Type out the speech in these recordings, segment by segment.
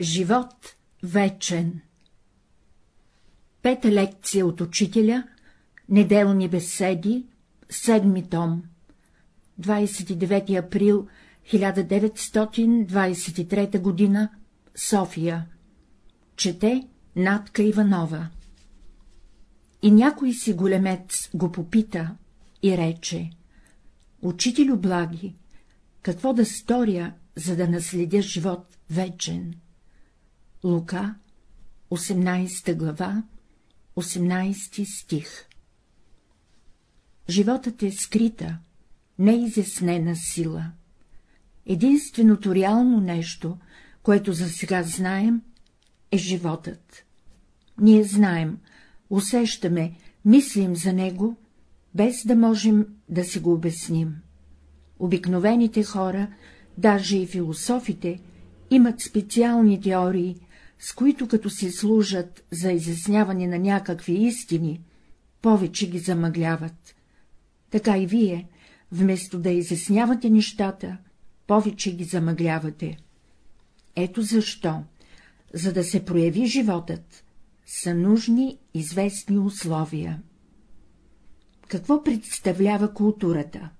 Живот вечен Пета лекция от учителя, неделни беседи, седми том, 29 април 1923 г. София. Чете Надка Иванова. И някой си големец го попита и рече — Учителю благи, какво да сторя, за да наследя живот вечен? Лука, 18 глава, 18 стих Животът е скрита, неизяснена сила. Единственото реално нещо, което за сега знаем, е животът. Ние знаем, усещаме, мислим за него, без да можем да си го обясним. Обикновените хора, даже и философите, имат специални теории, с които като се служат за изясняване на някакви истини, повече ги замъгляват. Така и вие, вместо да изяснявате нещата, повече ги замъглявате. Ето защо, за да се прояви животът, са нужни известни условия. Какво представлява културата?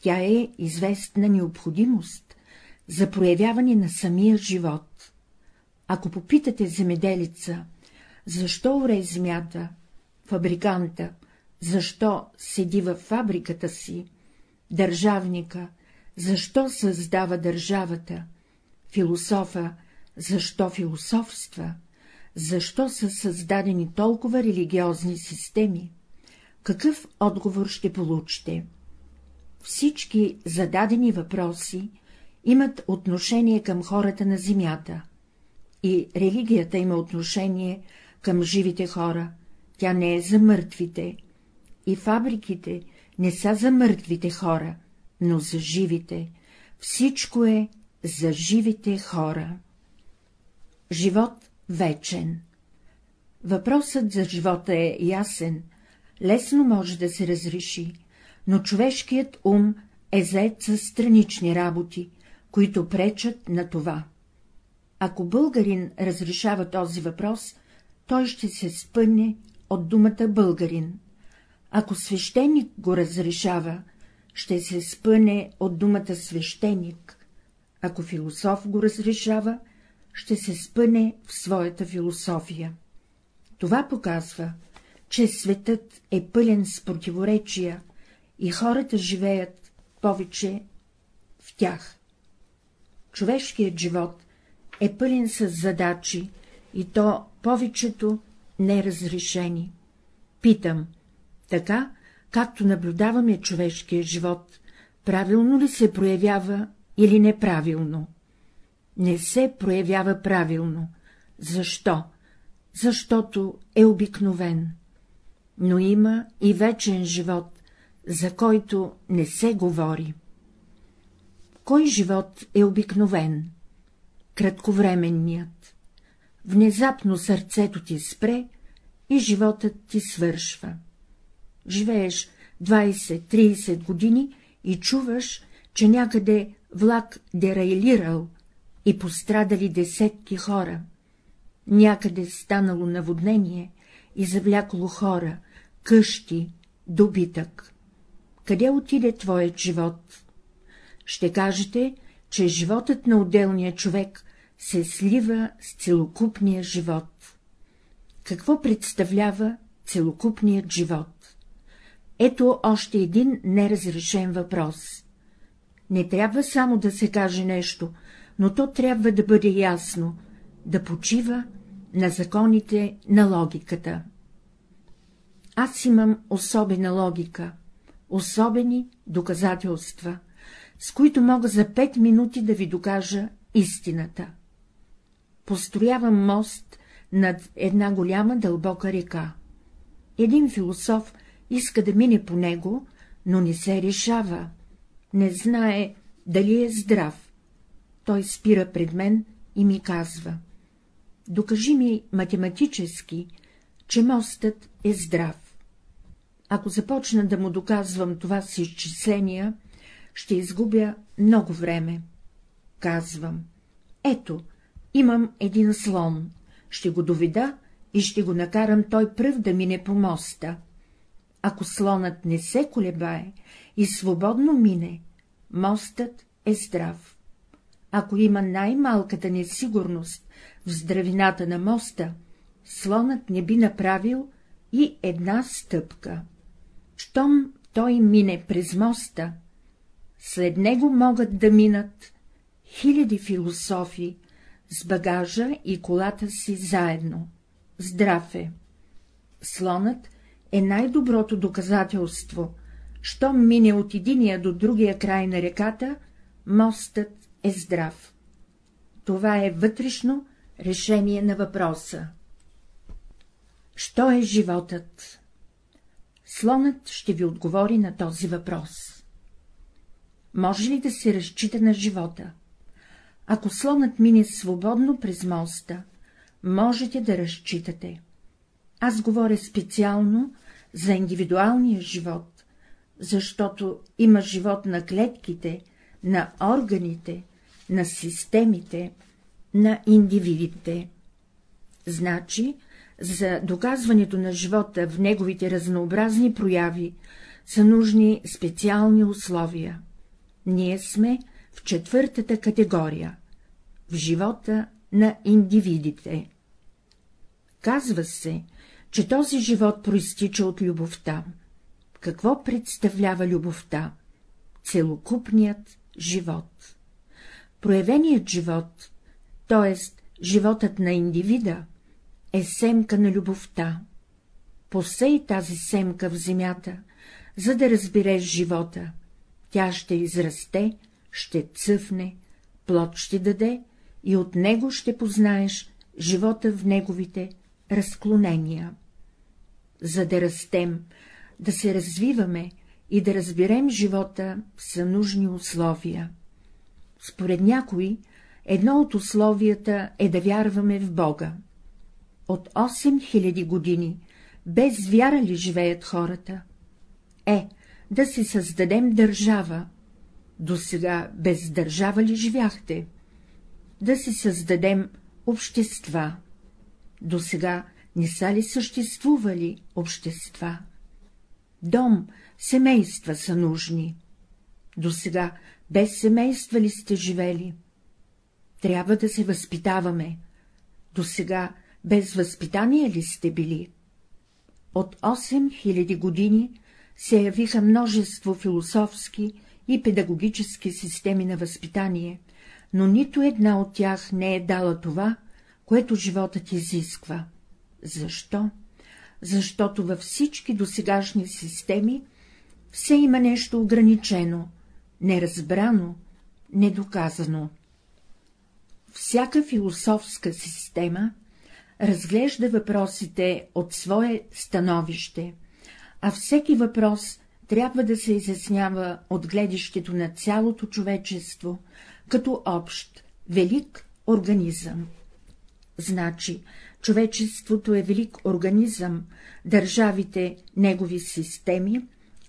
Тя е известна необходимост за проявяване на самия живот. Ако попитате земеделица, защо оре земята, фабриканта, защо седи във фабриката си, държавника, защо създава държавата, философа, защо философства, защо са създадени толкова религиозни системи, какъв отговор ще получите? Всички зададени въпроси имат отношение към хората на земята, и религията има отношение към живите хора, тя не е за мъртвите, и фабриките не са за мъртвите хора, но за живите, всичко е за живите хора. Живот вечен. Въпросът за живота е ясен, лесно може да се разреши, но човешкият ум е заед с странични работи, които пречат на това. Ако българин разрешава този въпрос, той ще се спъне от думата българин. Ако свещеник го разрешава, ще се спъне от думата свещеник. Ако философ го разрешава, ще се спъне в своята философия. Това показва, че светът е пълен с противоречия и хората живеят повече в тях. Човешкият живот е пълен с задачи, и то повечето неразрешени. Питам, така, както наблюдаваме човешкия живот, правилно ли се проявява или неправилно? Не се проявява правилно. Защо? Защото е обикновен. Но има и вечен живот, за който не се говори. Кой живот е обикновен? Кратковременният. Внезапно сърцето ти спре и животът ти свършва. Живееш 20-30 години и чуваш, че някъде влак дерайлирал и пострадали десетки хора. Някъде станало наводнение и завлякло хора, къщи, добитък. Къде отиде твоят живот? Ще кажете, че животът на отделния човек се слива с целокупния живот. Какво представлява целокупният живот? Ето още един неразрешен въпрос. Не трябва само да се каже нещо, но то трябва да бъде ясно, да почива на законите на логиката. Аз имам особена логика, особени доказателства, с които мога за пет минути да ви докажа истината. Построявам мост над една голяма дълбока река. Един философ иска да мине по него, но не се решава, не знае дали е здрав. Той спира пред мен и ми казва — докажи ми математически, че мостът е здрав. Ако започна да му доказвам това с изчисления, ще изгубя много време. Казвам — ето, Имам един слон, ще го доведа и ще го накарам той пръв да мине по моста. Ако слонът не се колебае и свободно мине, мостът е здрав. Ако има най-малката несигурност в здравината на моста, слонът не би направил и една стъпка. Щом той мине през моста, след него могат да минат хиляди философи с багажа и колата си заедно. Здрав е! Слонът е най-доброто доказателство. Щом мине от единия до другия край на реката, мостът е здрав. Това е вътрешно решение на въпроса. Що е животът? Слонът ще ви отговори на този въпрос. Може ли да се разчита на живота? Ако слонът мине свободно през моста, можете да разчитате. Аз говоря специално за индивидуалния живот, защото има живот на клетките, на органите, на системите, на индивидите. Значи, за доказването на живота в неговите разнообразни прояви са нужни специални условия. Ние сме в четвъртата категория — в живота на индивидите. Казва се, че този живот проистича от любовта. Какво представлява любовта? Целокупният живот. Проявеният живот, т.е. животът на индивида, е семка на любовта. Посей тази семка в земята, за да разбереш живота. Тя ще израсте, ще цъфне, плод ще даде и от него ще познаеш живота в неговите разклонения. За да растем, да се развиваме и да разберем живота, са нужни условия. Според някои, едно от условията е да вярваме в Бога. От 8000 години без вяра ли живеят хората? Е, да си създадем държава. До сега без държава ли живяхте? Да си създадем общества. До сега не са ли съществували общества? Дом, семейства са нужни. До сега без семейства ли сте живели? Трябва да се възпитаваме. До сега без възпитание ли сте били? От 8000 години се явиха множество философски и педагогически системи на възпитание, но нито една от тях не е дала това, което животът изисква. Защо? Защото във всички досегашни системи все има нещо ограничено, неразбрано, недоказано. Всяка философска система разглежда въпросите от свое становище, а всеки въпрос трябва да се изяснява от гледището на цялото човечество, като общ, велик организъм. Значи, човечеството е велик организъм, държавите — негови системи,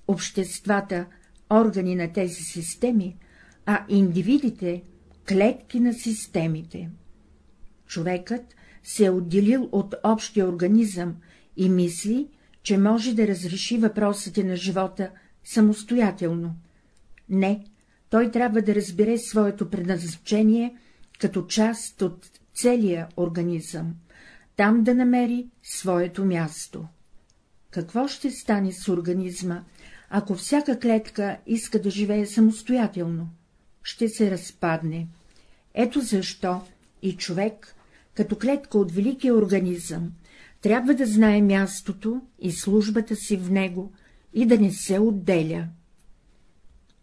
обществата — органи на тези системи, а индивидите — клетки на системите. Човекът се е отделил от общия организъм и мисли, че може да разреши въпросите на живота самостоятелно. Не, той трябва да разбере своето предназначение като част от целия организъм, там да намери своето място. Какво ще стане с организма, ако всяка клетка иска да живее самостоятелно? Ще се разпадне. Ето защо и човек, като клетка от великия организъм, трябва да знае мястото и службата си в него и да не се отделя.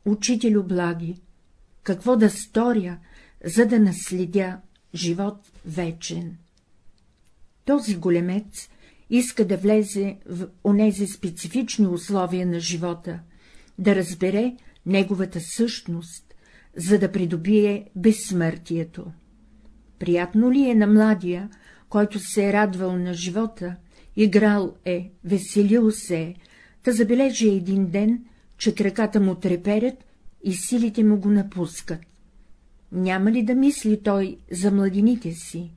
Учителю благи, какво да сторя, за да наследя живот вечен? Този големец иска да влезе в онези специфични условия на живота, да разбере неговата същност, за да придобие безсмъртието. Приятно ли е на младия, който се е радвал на живота, играл е, веселил се е, да забележи един ден, че краката му треперят и силите му го напускат. Няма ли да мисли той за младините си?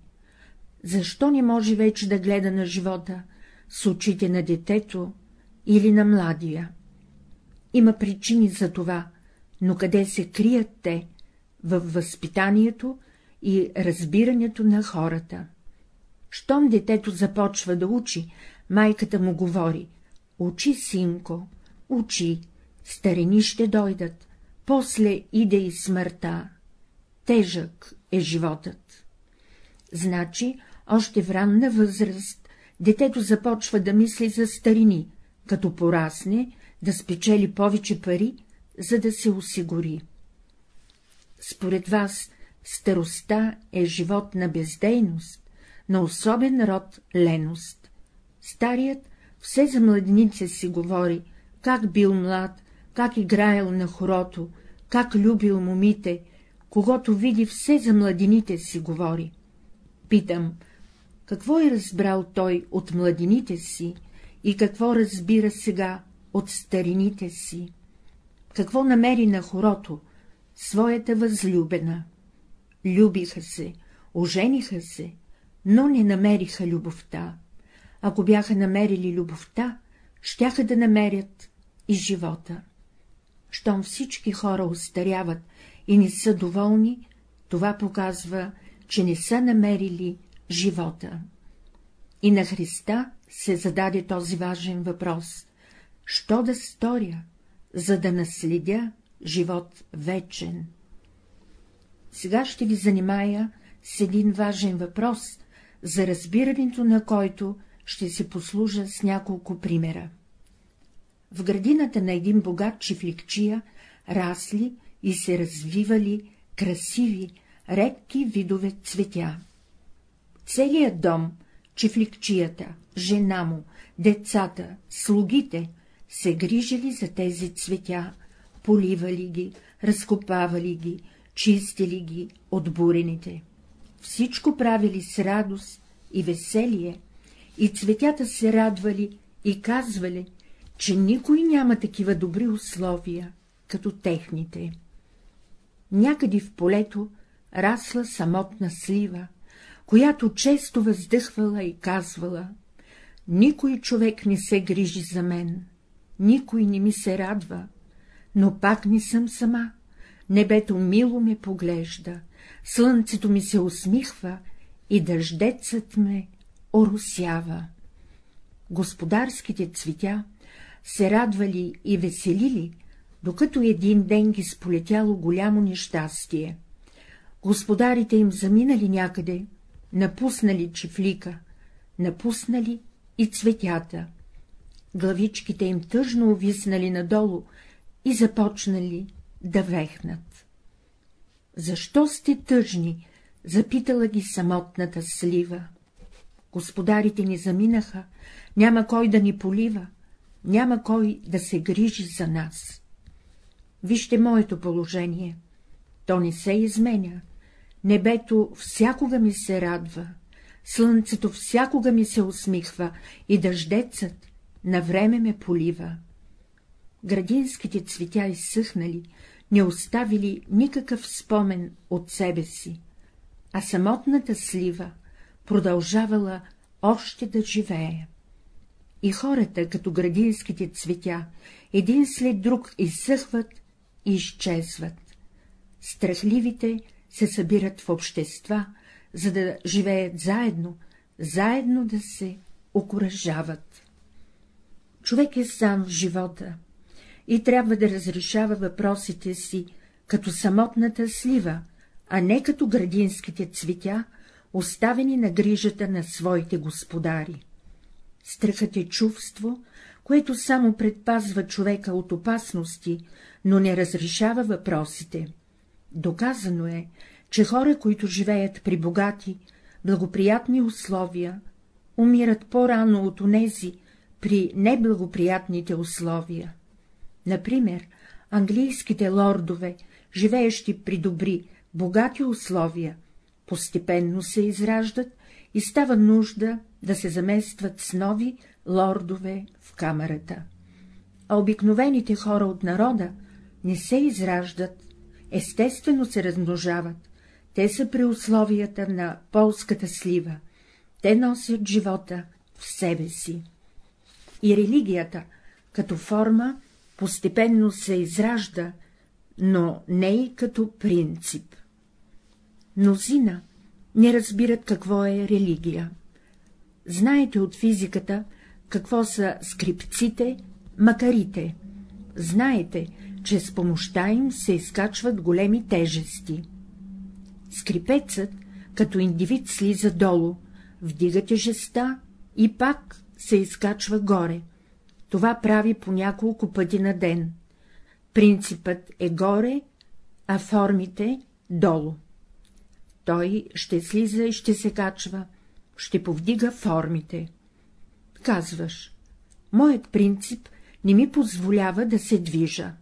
Защо не може вече да гледа на живота с очите на детето или на младия? Има причини за това, но къде се крият те? Във възпитанието и разбирането на хората. Щом детето започва да учи, майката му говори — учи, синко, учи, старини ще дойдат, после иде и смъртта. Тежък е животът. Значи, още в ранна възраст, детето започва да мисли за старини, като порасне, да спечели повече пари, за да се осигури. Според вас, старостта е живот на бездейност, на особен род леност. Старият все за младеница си говори, как бил млад, как играел на хорото, как любил момите, когато види все за младените си говори. Питам, какво е разбрал той от младените си и какво разбира сега от старините си? Какво намери на хорото? Своята възлюбена. Любиха се, ожениха се, но не намериха любовта. Ако бяха намерили любовта, щяха да намерят и живота. Щом всички хора устаряват и не са доволни, това показва, че не са намерили живота. И на Христа се зададе този важен въпрос — що да сторя, за да наследя живот вечен? Сега ще ви занимая с един важен въпрос, за разбирането на който ще се послужа с няколко примера. В градината на един богат чифликчия расли и се развивали красиви, редки видове цветя. Целият дом, чифликчията, жена му, децата, слугите се грижили за тези цветя, поливали ги, разкопавали ги, чистили ги от бурените. Всичко правили с радост и веселие, и цветята се радвали и казвали, че никой няма такива добри условия, като техните. Някъде в полето расла самотна слива, която често въздъхвала и казвала — никой човек не се грижи за мен, никой не ми се радва, но пак не съм сама, небето мило ме поглежда, слънцето ми се усмихва и дъждецът ме оросява. Господарските цветя се радвали и веселили, докато един ден ги сполетяло голямо нещастие. Господарите им заминали някъде, напуснали чифлика, напуснали и цветята. Главичките им тъжно увиснали надолу и започнали да вехнат. Защо сте тъжни? запитала ги самотната слива. Господарите ни заминаха, няма кой да ни полива, няма кой да се грижи за нас. Вижте моето положение. То не се изменя. Небето всякога ми се радва, слънцето всякога ми се усмихва и дъждецът на време ме полива. Градинските цветя изсъхнали, не оставили никакъв спомен от себе си, а самотната слива продължавала още да живее. И хората, като градинските цветя, един след друг изсъхват и изчезват. Страхливите се събират в общества, за да живеят заедно, заедно да се окоръжават. Човек е сам в живота и трябва да разрешава въпросите си като самотната слива, а не като градинските цветя, оставени на грижата на своите господари. Страхът е чувство, което само предпазва човека от опасности, но не разрешава въпросите. Доказано е, че хора, които живеят при богати, благоприятни условия, умират по-рано от онези при неблагоприятните условия. Например, английските лордове, живеещи при добри, богати условия, постепенно се израждат и става нужда да се заместват с нови лордове в камерата. А обикновените хора от народа не се израждат, естествено се размножават, Те са при условията на полската слива, те носят живота в себе си. И религията, като форма, постепенно се изражда, но не и като принцип. Мнозина не разбират какво е религия. Знаете от физиката, какво са скрипците, макарите. Знаете, че с помощта им се изкачват големи тежести. Скрипецът, като индивид, слиза долу, вдига тежеста и пак се изкачва горе. Това прави по няколко пъти на ден. Принципът е горе, а формите — долу. Той ще слиза и ще се качва, ще повдига формите. Казваш, моят принцип не ми позволява да се движа.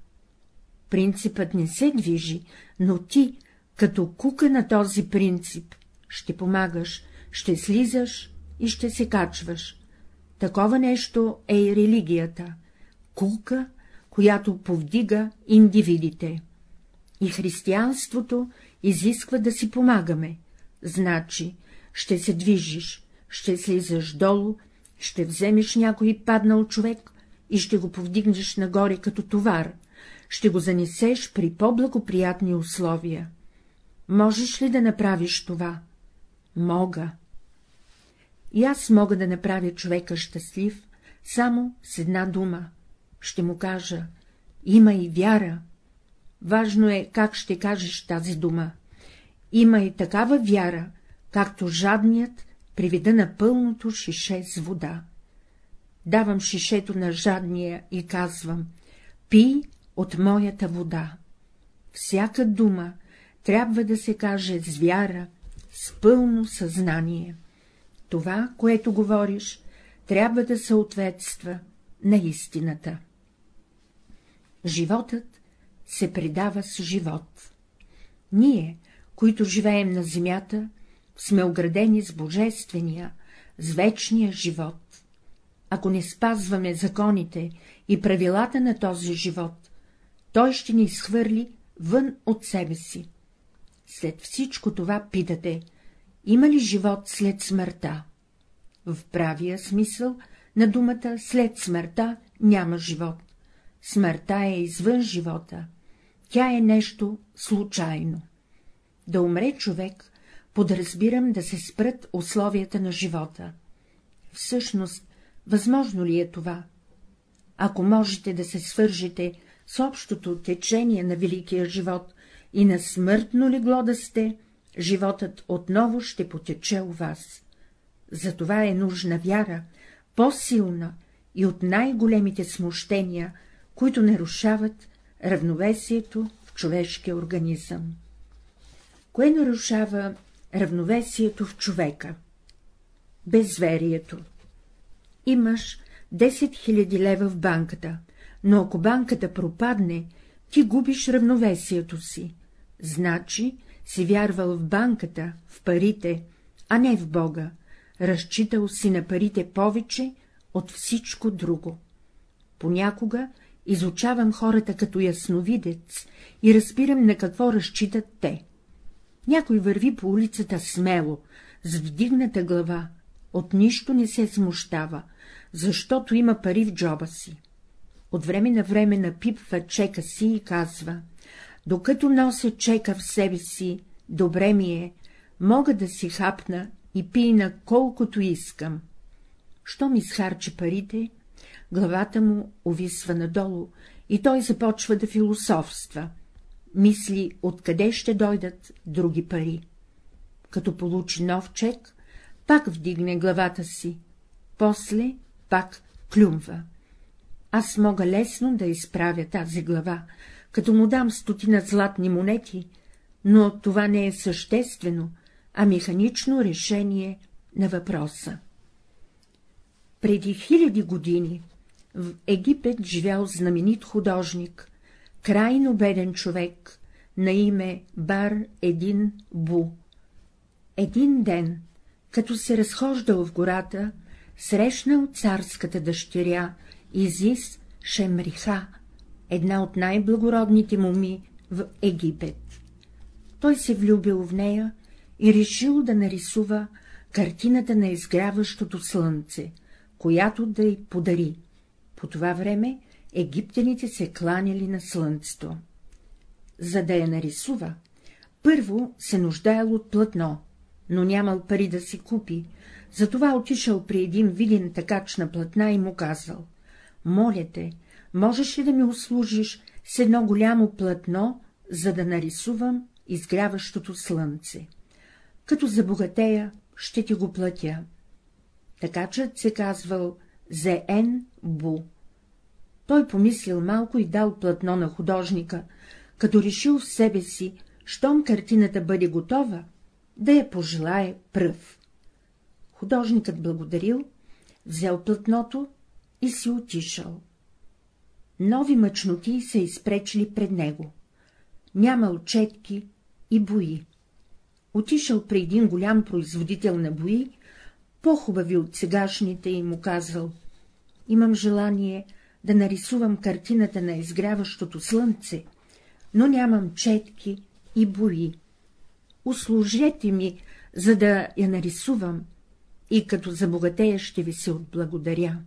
Принципът не се движи, но ти, като кука на този принцип, ще помагаш, ще слизаш и ще се качваш. Такова нещо е и религията — кулка, която повдига индивидите. И християнството изисква да си помагаме, значи ще се движиш, ще слизаш долу, ще вземеш някой паднал човек и ще го повдигнеш нагоре като товар, ще го занесеш при по-благоприятни условия. Можеш ли да направиш това? Мога. И аз мога да направя човека щастлив само с една дума. Ще му кажа — има и вяра. Важно е как ще кажеш тази дума. Има и такава вяра, както жадният при на пълното шише с вода. Давам шишето на жадния и казвам — пий от моята вода. Всяка дума трябва да се каже с вяра, с пълно съзнание. Това, което говориш, трябва да съответства на истината. Животът се предава с живот. Ние, които живеем на земята, сме оградени с божествения, с вечния живот. Ако не спазваме законите и правилата на този живот, той ще ни изхвърли вън от себе си. След всичко това питате, има ли живот след смъртта? В правия смисъл на думата след смъртта няма живот. Смъртта е извън живота. Тя е нещо случайно. Да умре човек, подразбирам да се спрат условията на живота. Всъщност, възможно ли е това? Ако можете да се свържете с общото течение на великия живот и на смъртно легло да сте, животът отново ще потече у вас. Затова е нужна вяра, по-силна и от най-големите смущения, които нарушават равновесието в човешкия организъм. Кое нарушава равновесието в човека? Безверието. Имаш 10 000 лева в банката, но ако банката пропадне, ти губиш равновесието си. Значи си вярвал в банката, в парите, а не в Бога, разчитал си на парите повече от всичко друго. Понякога изучавам хората като ясновидец и разбирам на какво разчитат те. Някой върви по улицата смело, с вдигната глава, от нищо не се смущава, защото има пари в джоба си. От време на време напипва чека си и казва — докато нося чека в себе си, добре ми е, мога да си хапна и пина колкото искам. Що ми схарчи парите, главата му увисва надолу и той започва да философства, мисли, откъде ще дойдат други пари. Като получи нов чек, пак вдигне главата си, после пак клюмва. Аз мога лесно да изправя тази глава, като му дам стотина златни монети, но това не е съществено, а механично решение на въпроса. Преди хиляди години в Египет живял знаменит художник, крайно беден човек, на име Бар Един Бу. Един ден, като се разхождал в гората, срещнал царската дъщеря Изис Шемриха, една от най-благородните моми в Египет. той се влюбил в нея и решил да нарисува картината на изгряващото слънце, която да й подари. По това време египтяните се кланяли на слънцето. За да я нарисува, първо се нуждаел от платно, но нямал пари да си купи, затова отишъл при един виден такач на платна и му казал — моля те, можеш ли да ми услужиш с едно голямо платно, за да нарисувам изгряващото слънце? Като забогатея, ще ти го платя. Такачът се казвал Зеен Бу. Той помислил малко и дал платно на художника, като решил в себе си, щом картината бъде готова, да я пожелае пръв. Художникът благодарил, взел платното и си отишъл. Нови мъчноти се изпречили пред него. Нямал четки и бои. Отишъл при един голям производител на бои, по-хубави от сегашните и му казал — имам желание да нарисувам картината на изгряващото слънце, но нямам четки и бои. Услужете ми, за да я нарисувам, и като забогатея ще ви се отблагодаря.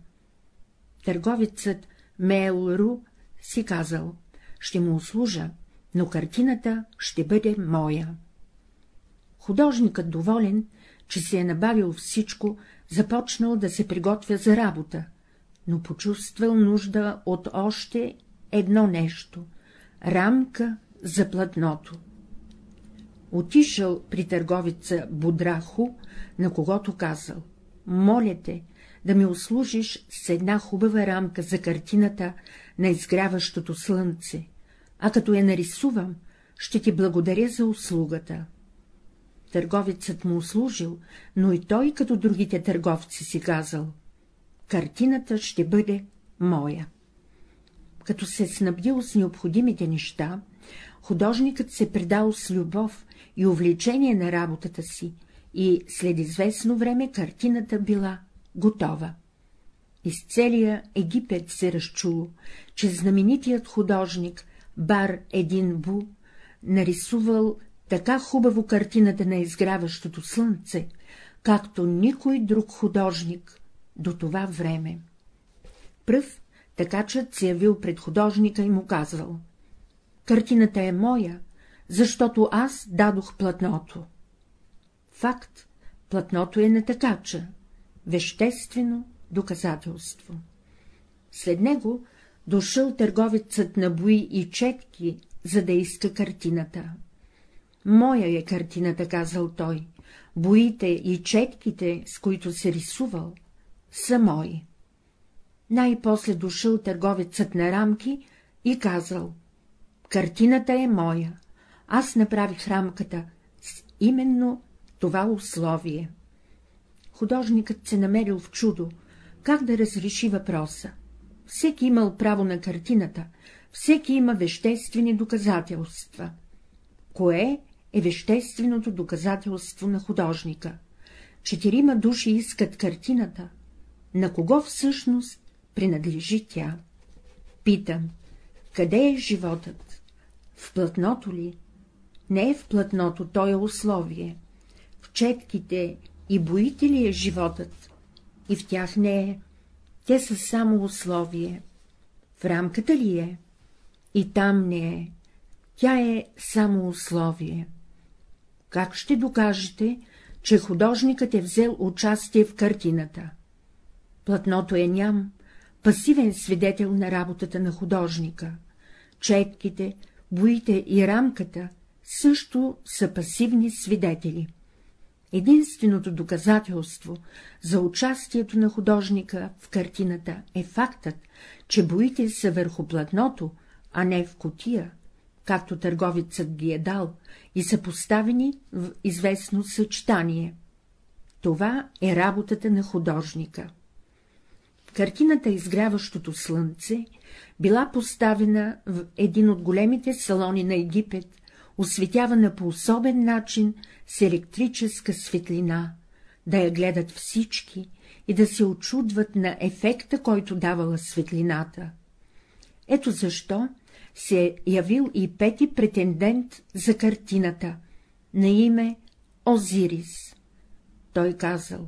Търговецът Мейлру си казал, ще му услужа, но картината ще бъде моя. Художникът, доволен, че се е набавил всичко, започнал да се приготвя за работа, но почувствал нужда от още едно нещо — рамка за платното. Отишъл при търговица Будраху, на когото казал — моля те да ми услужиш с една хубава рамка за картината на изгряващото слънце, а като я нарисувам, ще ти благодаря за услугата. Търговецът му услужил, но и той, като другите търговци, си казал — картината ще бъде моя. Като се снабдил с необходимите неща, художникът се предал с любов и увлечение на работата си, и след известно време картината била готова. Из целия Египет се разчуло, че знаменитият художник Бар Един Бу нарисувал така хубаво картината на изгряващото слънце, както никой друг художник до това време. Пръв такачът се явил пред художника и му казал — картината е моя, защото аз дадох платното. Факт, платното е на такача, веществено доказателство. След него дошъл търговецът на бои и четки, за да иска картината. Моя е картината, казал той, боите и четките, с които се рисувал, са мои. Най-после дошъл търговецът на рамки и казал — картината е моя, аз направих рамката с именно това условие. Художникът се намерил в чудо, как да разреши въпроса. Всеки имал право на картината, всеки има веществени доказателства. Кое е вещественото доказателство на художника? Четирима души искат картината. На кого всъщност принадлежи тя? Питам, къде е животът? В платното ли? Не е в платното, то е условие. В четките и боите ли е животът? И в тях не е. Те са само условие. В рамката ли е? И там не е. Тя е само условие. Как ще докажете, че художникът е взел участие в картината? Платното е ням, пасивен свидетел на работата на художника. Четките, боите и рамката също са пасивни свидетели. Единственото доказателство за участието на художника в картината е фактът, че боите са върху платното, а не в котия, както търговецът ги е дал, и са поставени в известно съчетание. Това е работата на художника. Картината Изгряващото слънце била поставена в един от големите салони на Египет, осветявана по особен начин с електрическа светлина, да я гледат всички и да се очудват на ефекта, който давала светлината. Ето защо се е явил и пети претендент за картината на име Озирис. Той казал,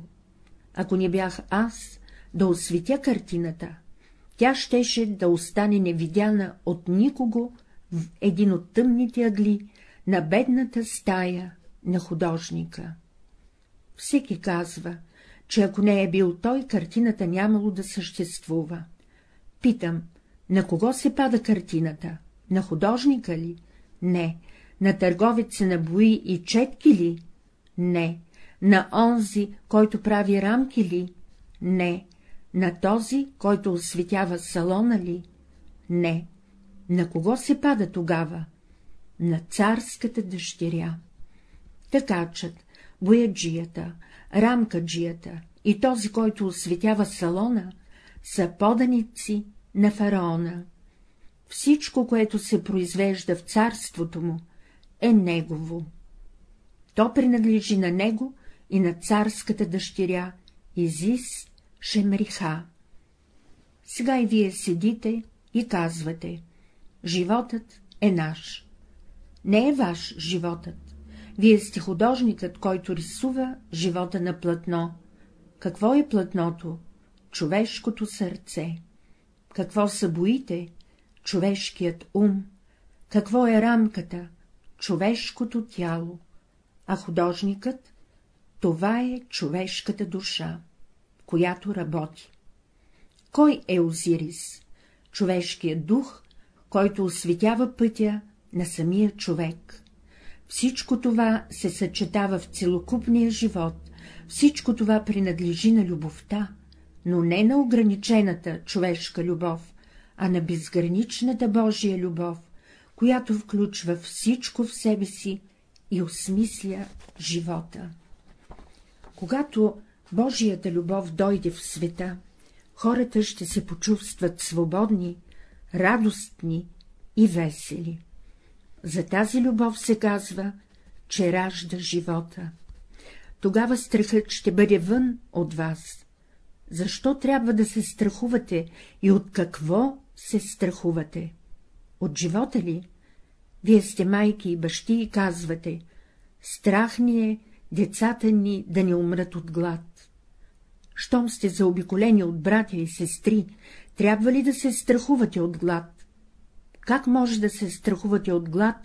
ако не бях аз да осветя картината, тя щеше да остане невидяна от никого в един от тъмните ъгли на бедната стая на художника. Всеки казва, че ако не е бил той, картината нямало да съществува. Питам, на кого се пада картината? На художника ли? Не. На търговеца на бои и четки ли? Не. На онзи, който прави рамки ли? Не. На този, който осветява салона ли? Не. На кого се пада тогава? На царската дъщеря. Такачът, бояджията, рамкаджията и този, който осветява салона, са поданици на фараона. Всичко, което се произвежда в царството му, е негово. То принадлежи на него и на царската дъщеря Изис Шемриха. Сега и вие седите и казвате — животът е наш. Не е ваш животът. Вие сте художникът, който рисува живота на платно. Какво е платното? Човешкото сърце. Какво са боите? Човешкият ум. Какво е рамката? Човешкото тяло. А художникът? Това е човешката душа, която работи. Кой е Озирис? Човешкият дух, който осветява пътя на самия човек. Всичко това се съчетава в целокупния живот, всичко това принадлежи на любовта, но не на ограничената човешка любов, а на безграничната Божия любов, която включва всичко в себе си и осмисля живота. Когато Божията любов дойде в света, хората ще се почувстват свободни, радостни и весели. За тази любов се казва, че ражда живота. Тогава страхът ще бъде вън от вас. Защо трябва да се страхувате и от какво се страхувате? От живота ли? Вие сте майки и бащи и казвате — страх ни е децата ни да не умрат от глад. Щом сте заобиколени от братя и сестри, трябва ли да се страхувате от глад? Как може да се страхувате от глад,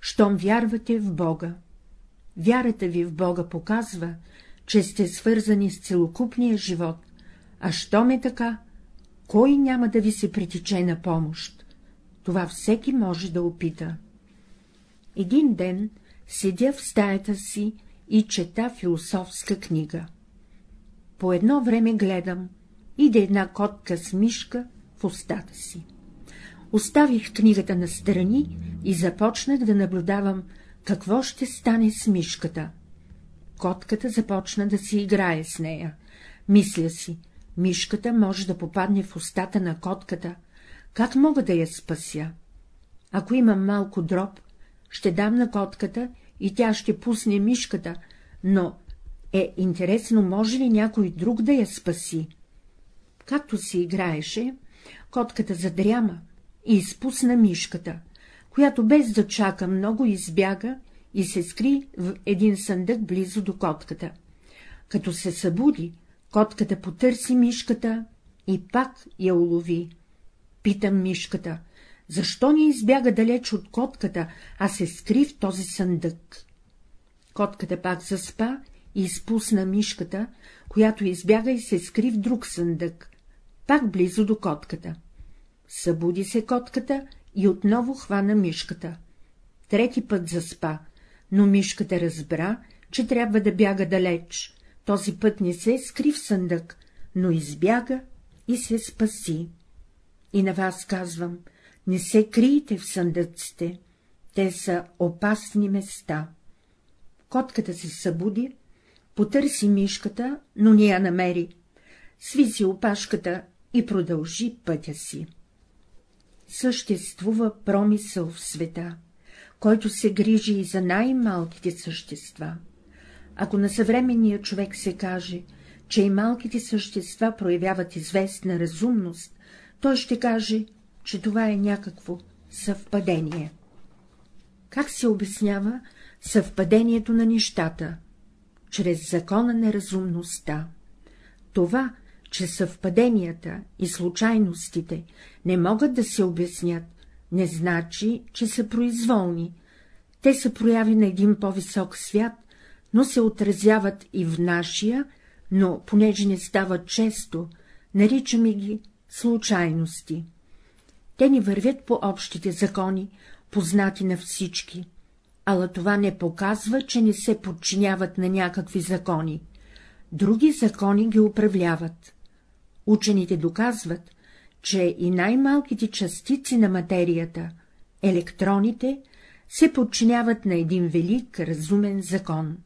щом вярвате в Бога? Вярата ви в Бога показва, че сте свързани с целокупния живот, а щом е така, кой няма да ви се притече на помощ? Това всеки може да опита. Един ден седя в стаята си и чета философска книга. По едно време гледам, иде една котка с мишка в устата си. Оставих книгата на страни и започнах да наблюдавам, какво ще стане с мишката. Котката започна да си играе с нея. Мисля си, мишката може да попадне в устата на котката, как мога да я спася? Ако имам малко дроб, ще дам на котката и тя ще пусне мишката, но е интересно, може ли някой друг да я спаси? Както си играеше, котката задряма и изпусна мишката, която без да чака много избяга и се скри в един съндък близо до котката. Като се събуди, котката потърси мишката и пак я улови. Питам мишката, защо не избяга далеч от котката, а се скри в този съндък? Котката пак заспа и изпусна мишката, която избяга и се скри в друг съндък, пак близо до котката. Събуди се котката и отново хвана мишката. Трети път заспа, но мишката разбра, че трябва да бяга далеч. Този път не се скри в съндък, но избяга и се спаси. И на вас казвам, не се криете в съндъците, те са опасни места. Котката се събуди, потърси мишката, но не я намери, свиси опашката и продължи пътя си. Съществува промисъл в света, който се грижи и за най-малките същества. Ако на съвременния човек се каже, че и малките същества проявяват известна разумност, той ще каже, че това е някакво съвпадение. Как се обяснява съвпадението на нещата, чрез закона на разумността. Това, че съвпаденията и случайностите не могат да се обяснят, не значи, че са произволни. Те са прояви на един по-висок свят, но се отразяват и в нашия, но, понеже не стават често, наричаме ги случайности. Те ни вървят по общите закони, познати на всички, ала това не показва, че не се подчиняват на някакви закони. Други закони ги управляват. Учените доказват, че и най-малките частици на материята, електроните, се подчиняват на един велик разумен закон.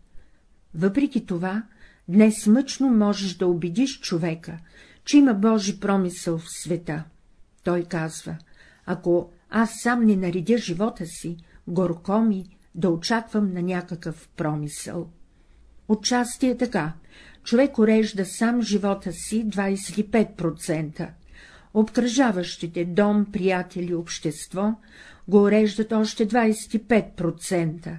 Въпреки това, днес мъчно можеш да убедиш човека, че има Божи промисъл в света. Той казва, ако аз сам не наредя живота си, горко ми да очаквам на някакъв промисъл. Отчасти е така. Човек урежда сам живота си 25%. Обкръжаващите дом, приятели, общество го уреждат още 25%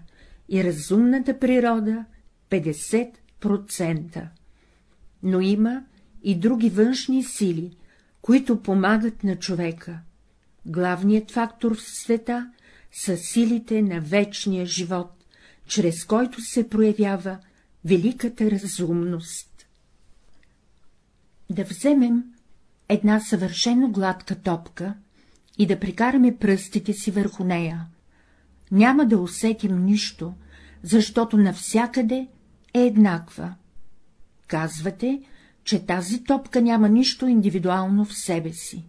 и разумната природа 50%. Но има и други външни сили, които помагат на човека. Главният фактор в света са силите на вечния живот, чрез който се проявява великата разумност. Да вземем една съвършено гладка топка и да прикараме пръстите си върху нея. Няма да усетим нищо, защото навсякъде е еднаква. Казвате, че тази топка няма нищо индивидуално в себе си.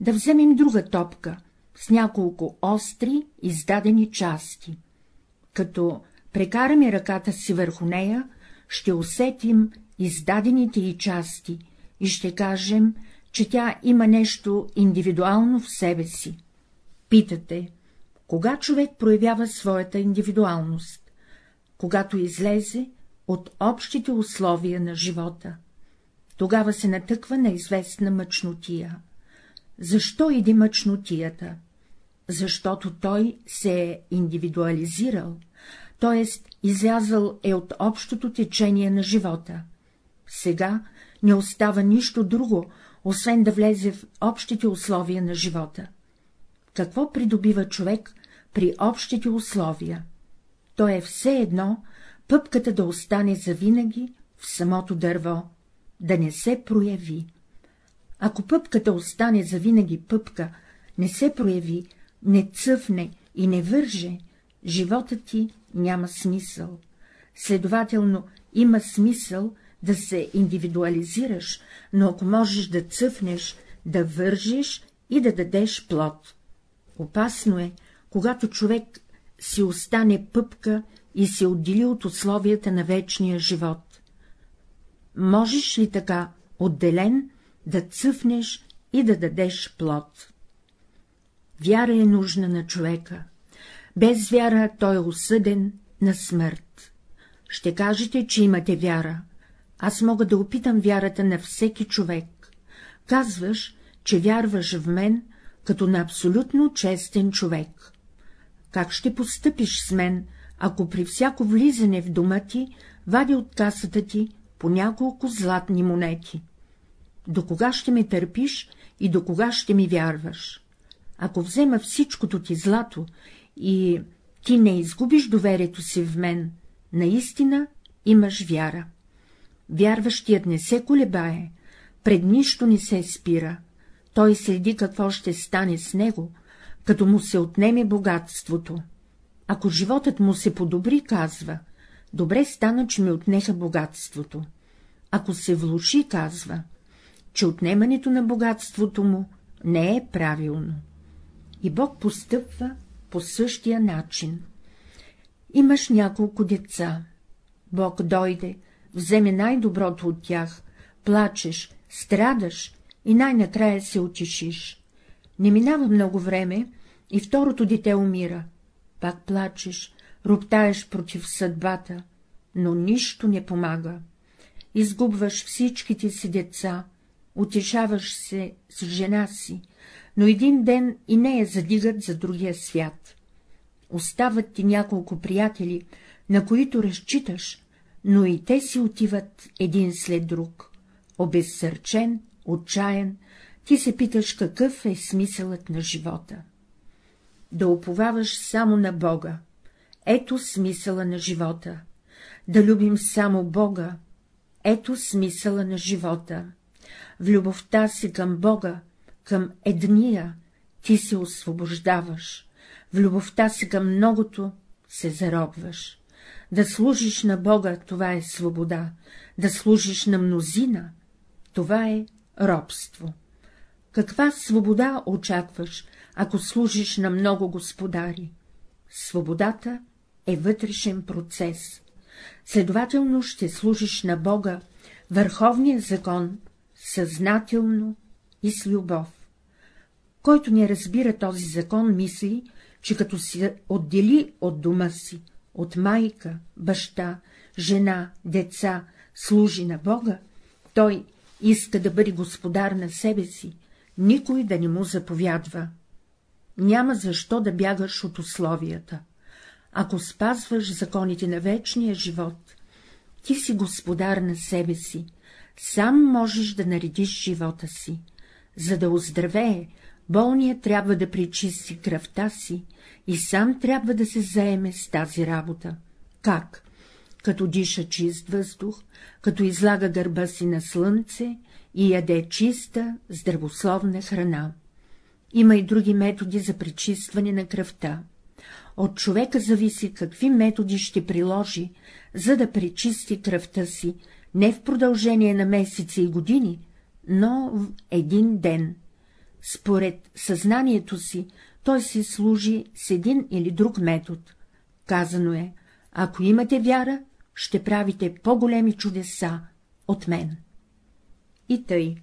Да вземем друга топка, с няколко остри, издадени части. Като прекараме ръката си върху нея, ще усетим издадените и части и ще кажем, че тя има нещо индивидуално в себе си. Питате, кога човек проявява своята индивидуалност? Когато излезе от общите условия на живота. Тогава се натъква на известна мъчнотия. Защо иди мъчнотията? Защото той се е индивидуализирал, т.е. излязъл е от общото течение на живота. Сега не остава нищо друго, освен да влезе в общите условия на живота. Какво придобива човек при общите условия? То е все едно пъпката да остане завинаги в самото дърво, да не се прояви. Ако пъпката остане завинаги пъпка, не се прояви, не цъфне и не върже, животът ти няма смисъл. Следователно, има смисъл да се индивидуализираш, но ако можеш да цъфнеш, да вържеш и да дадеш плод. Опасно е, когато човек си остане пъпка и се отдели от условията на вечния живот. Можеш ли така, отделен, да цъфнеш и да дадеш плод? Вяра е нужна на човека. Без вяра той е осъден на смърт. Ще кажете, че имате вяра. Аз мога да опитам вярата на всеки човек. Казваш, че вярваш в мен, като на абсолютно честен човек. Как ще постъпиш с мен, ако при всяко влизане в дома ти вади от касата ти по няколко златни монети? До кога ще ме търпиш и до кога ще ми вярваш? Ако взема всичкото ти злато и ти не изгубиш доверието си в мен, наистина имаш вяра. Вярващият не се колебае, пред нищо не се спира, той следи какво ще стане с него, като му се отнеме богатството. Ако животът му се подобри, казва, добре стана, че ми отнеха богатството. Ако се влуши, казва, че отнемането на богатството му не е правилно. И Бог постъпва по същия начин. Имаш няколко деца. Бог дойде, вземе най-доброто от тях, плачеш, страдаш и най-накрая се утешиш. Не минава много време и второто дете умира. Пак плачеш, роптаеш против съдбата, но нищо не помага. Изгубваш всичките си деца, утешаваш се с жена си, но един ден и нея задигат за другия свят. остават ти няколко приятели, на които разчиташ, но и те си отиват един след друг. Обезсърчен, отчаян, ти се питаш какъв е смисълът на живота. Да уповаваш само на Бога. Ето смисъла на живота. Да любим само Бога. Ето смисъла на живота. В любовта си към Бога, към едния, ти се освобождаваш. В любовта си към многото се заробваш. Да служиш на Бога, това е свобода, да служиш на мнозина, това е робство. Каква свобода очакваш, ако служиш на много господари? Свободата е вътрешен процес. Следователно ще служиш на Бога, върховния закон, съзнателно и с любов. Който не разбира този закон, мисли, че като се отдели от дома си, от майка, баща, жена, деца, служи на Бога, той иска да бъде господар на себе си, никой да не му заповядва. Няма защо да бягаш от условията. Ако спазваш законите на вечния живот, ти си господар на себе си, сам можеш да наредиш живота си. За да оздравее, болният трябва да причисти кръвта си и сам трябва да се заеме с тази работа. Как? Като диша чист въздух, като излага гърба си на слънце и яде чиста, здравословна храна. Има и други методи за пречистване на кръвта. От човека зависи какви методи ще приложи, за да пречисти кръвта си, не в продължение на месеци и години, но в един ден. Според съзнанието си, той се служи с един или друг метод. Казано е, ако имате вяра, ще правите по-големи чудеса от мен. И тъй,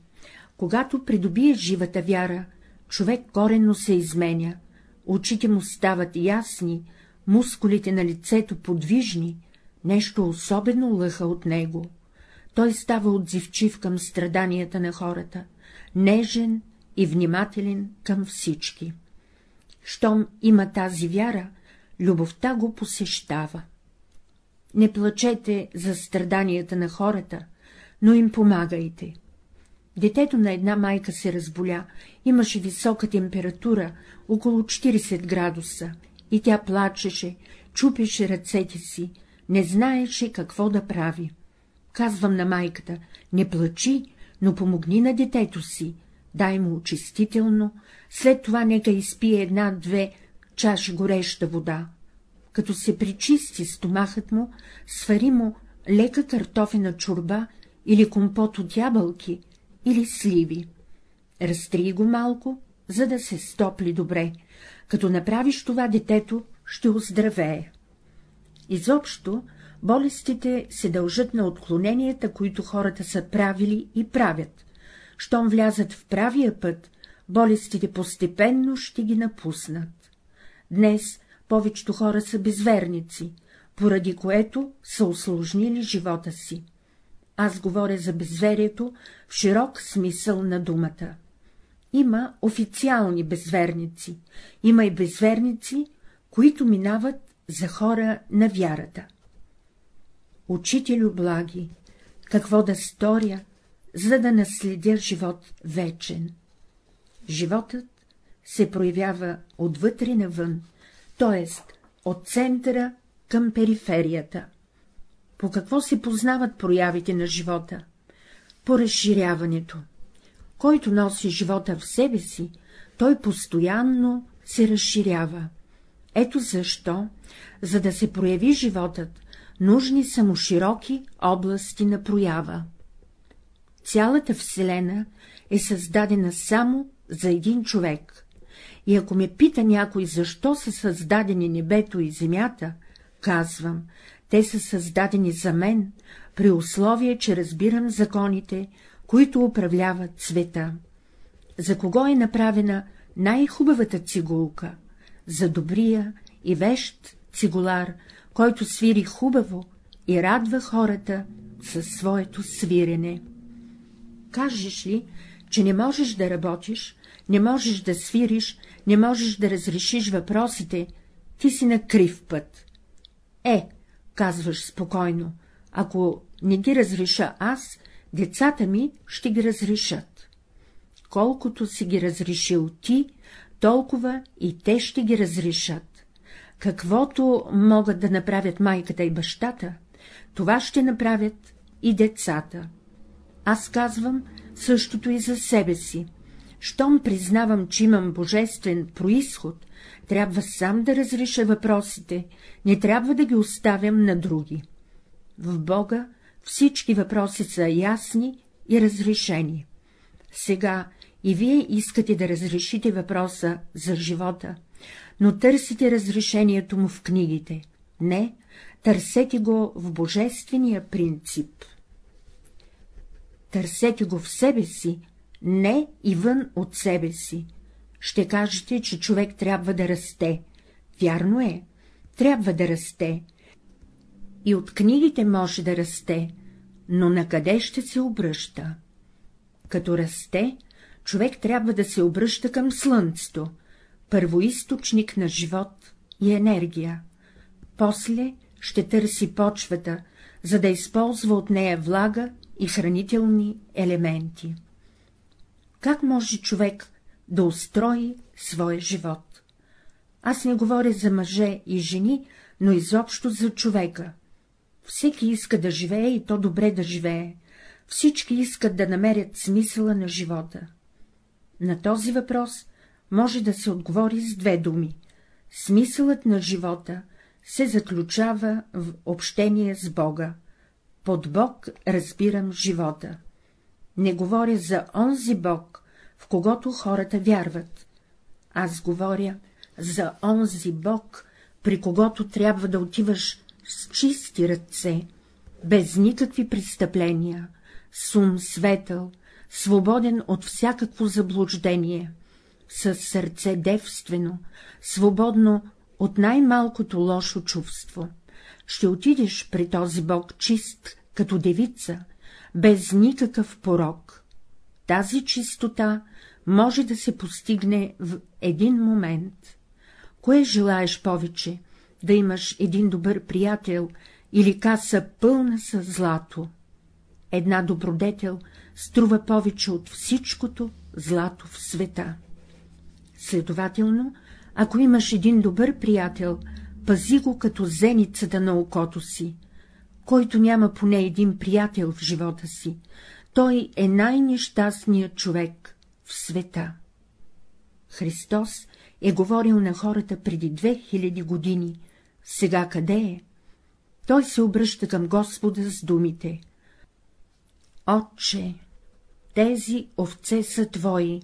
когато придобие живата вяра, човек коренно се изменя, очите му стават ясни, мускулите на лицето подвижни, нещо особено лъха от него. Той става отзивчив към страданията на хората, нежен и внимателен към всички. Щом има тази вяра, любовта го посещава. Не плачете за страданията на хората, но им помагайте. Детето на една майка се разболя, имаше висока температура, около 40 градуса, и тя плачеше, чупеше ръцете си, не знаеше какво да прави. Казвам на майката, не плачи, но помогни на детето си, дай му очистително, след това нека изпие една-две чаши гореща вода. Като се причисти стомахът му, свари му лека картофена чорба или компот от ябълки, или сливи. Разтри го малко, за да се стопли добре. Като направиш това, детето ще оздравее. Изобщо, болестите се дължат на отклоненията, които хората са правили и правят. Щом влязат в правия път, болестите постепенно ще ги напуснат. Днес повечето хора са безверници, поради което са усложнили живота си. Аз говоря за безверието в широк смисъл на думата. Има официални безверници, има и безверници, които минават за хора на вярата. Учителю благи, какво да сторя, за да наследя живот вечен? Животът се проявява отвътре навън, т.е. от центъра към периферията. По какво се познават проявите на живота? По разширяването. Който носи живота в себе си, той постоянно се разширява. Ето защо, за да се прояви животът, нужни са му широки области на проява. Цялата Вселена е създадена само за един човек. И ако ме пита някой, защо са създадени небето и земята, казвам, те са създадени за мен, при условие, че разбирам законите, които управляват света. За кого е направена най-хубавата цигулка? За добрия и вещ цигулар, който свири хубаво и радва хората със своето свирене. Кажеш ли, че не можеш да работиш, не можеш да свириш, не можеш да разрешиш въпросите, ти си на крив път. Е, казваш спокойно, ако не ги разреша аз, децата ми ще ги разрешат. Колкото си ги разрешил ти, толкова и те ще ги разрешат. Каквото могат да направят майката и бащата, това ще направят и децата. Аз казвам същото и за себе си. Щом признавам, че имам божествен происход, трябва сам да разреша въпросите, не трябва да ги оставям на други. В Бога всички въпроси са ясни и разрешени. Сега и вие искате да разрешите въпроса за живота, но търсите разрешението му в книгите. Не, търсете го в божествения принцип. Търсете го в себе си, не и вън от себе си. Ще кажете, че човек трябва да расте. Вярно е, трябва да расте. И от книгите може да расте, но на къде ще се обръща? Като расте, човек трябва да се обръща към слънцето, първоисточник на живот и енергия. После ще търси почвата, за да използва от нея влага и хранителни елементи. Как може човек да устрои своя живот? Аз не говоря за мъже и жени, но изобщо за човека. Всеки иска да живее и то добре да живее. Всички искат да намерят смисъла на живота. На този въпрос може да се отговори с две думи. Смисълът на живота се заключава в общение с Бога. Под Бог разбирам живота. Не говоря за онзи Бог, в когото хората вярват. Аз говоря за онзи Бог, при когото трябва да отиваш с чисти ръце, без никакви престъпления, сум светъл, свободен от всякакво заблуждение, с сърце девствено, свободно от най-малкото лошо чувство. Ще отидеш при този Бог чист, като девица, без никакъв порок. Тази чистота може да се постигне в един момент. Кое желаеш повече, да имаш един добър приятел или каса пълна с злато? Една добродетел струва повече от всичкото злато в света. Следователно, ако имаш един добър приятел, пази го като зеницата на окото си. Който няма поне един приятел в живота си, той е най-нещастният човек в света. Христос е говорил на хората преди две хиляди години. Сега къде е? Той се обръща към Господа с думите. Отче, тези овце са твои.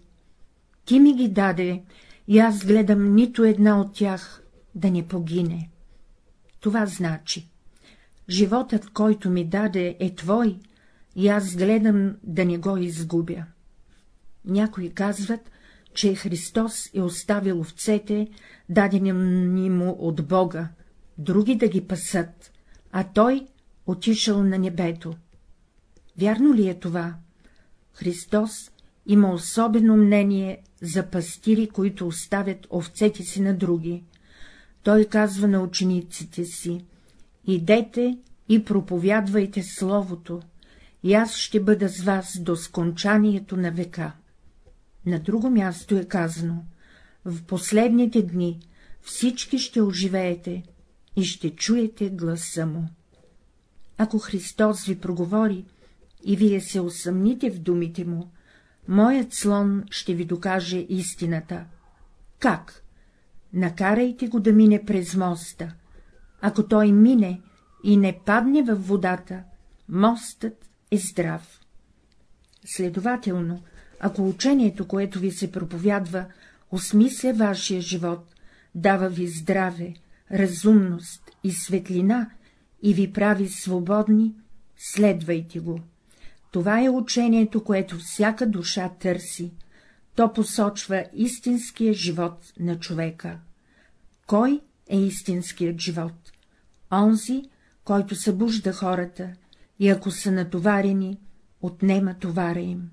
Ти ми ги даде, и аз гледам нито една от тях да не погине. Това значи, животът, който ми даде, е твой, и аз гледам да не го изгубя. Някои казват, че Христос е оставил овцете, дадени му от Бога, други да ги пасат, а той отишъл на небето. Вярно ли е това? Христос има особено мнение за пастири, които оставят овцете си на други. Той казва на учениците си — идете и проповядвайте Словото, и аз ще бъда с вас до скончанието на века. На друго място е казано — в последните дни всички ще оживеете и ще чуете гласа му. Ако Христос ви проговори и вие се усъмните в думите му, моят слон ще ви докаже истината. Как? Накарайте го да мине през моста. Ако той мине и не падне във водата, мостът е здрав. Следователно, ако учението, което ви се проповядва, осмисля вашия живот, дава ви здраве, разумност и светлина и ви прави свободни, следвайте го. Това е учението, което всяка душа търси. То посочва истинския живот на човека. Кой е истинският живот? Онзи, който събужда хората, и ако са натоварени, отнема товара им.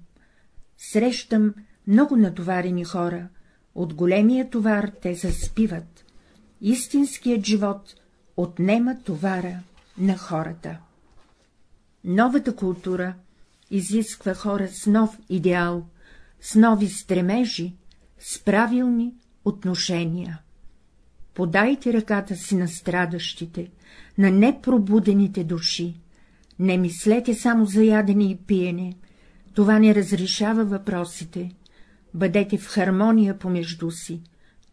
Срещам много натоварени хора, от големия товар те заспиват. истинският живот отнема товара на хората. Новата култура изисква хора с нов идеал, с нови стремежи, с правилни отношения. Подайте ръката си на страдащите, на непробудените души. Не мислете само за ядене и пиене, това не разрешава въпросите. Бъдете в хармония помежду си.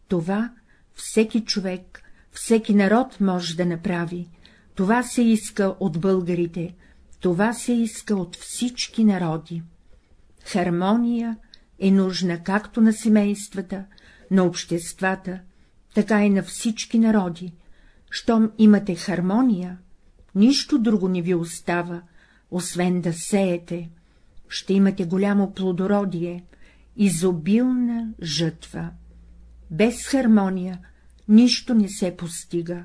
Това всеки човек, всеки народ може да направи. Това се иска от българите, това се иска от всички народи. Хармония е нужна както на семействата, на обществата, така и на всички народи. Щом имате хармония, нищо друго не ви остава, освен да сеете. Ще имате голямо плодородие, изобилна жътва. Без хармония нищо не се постига.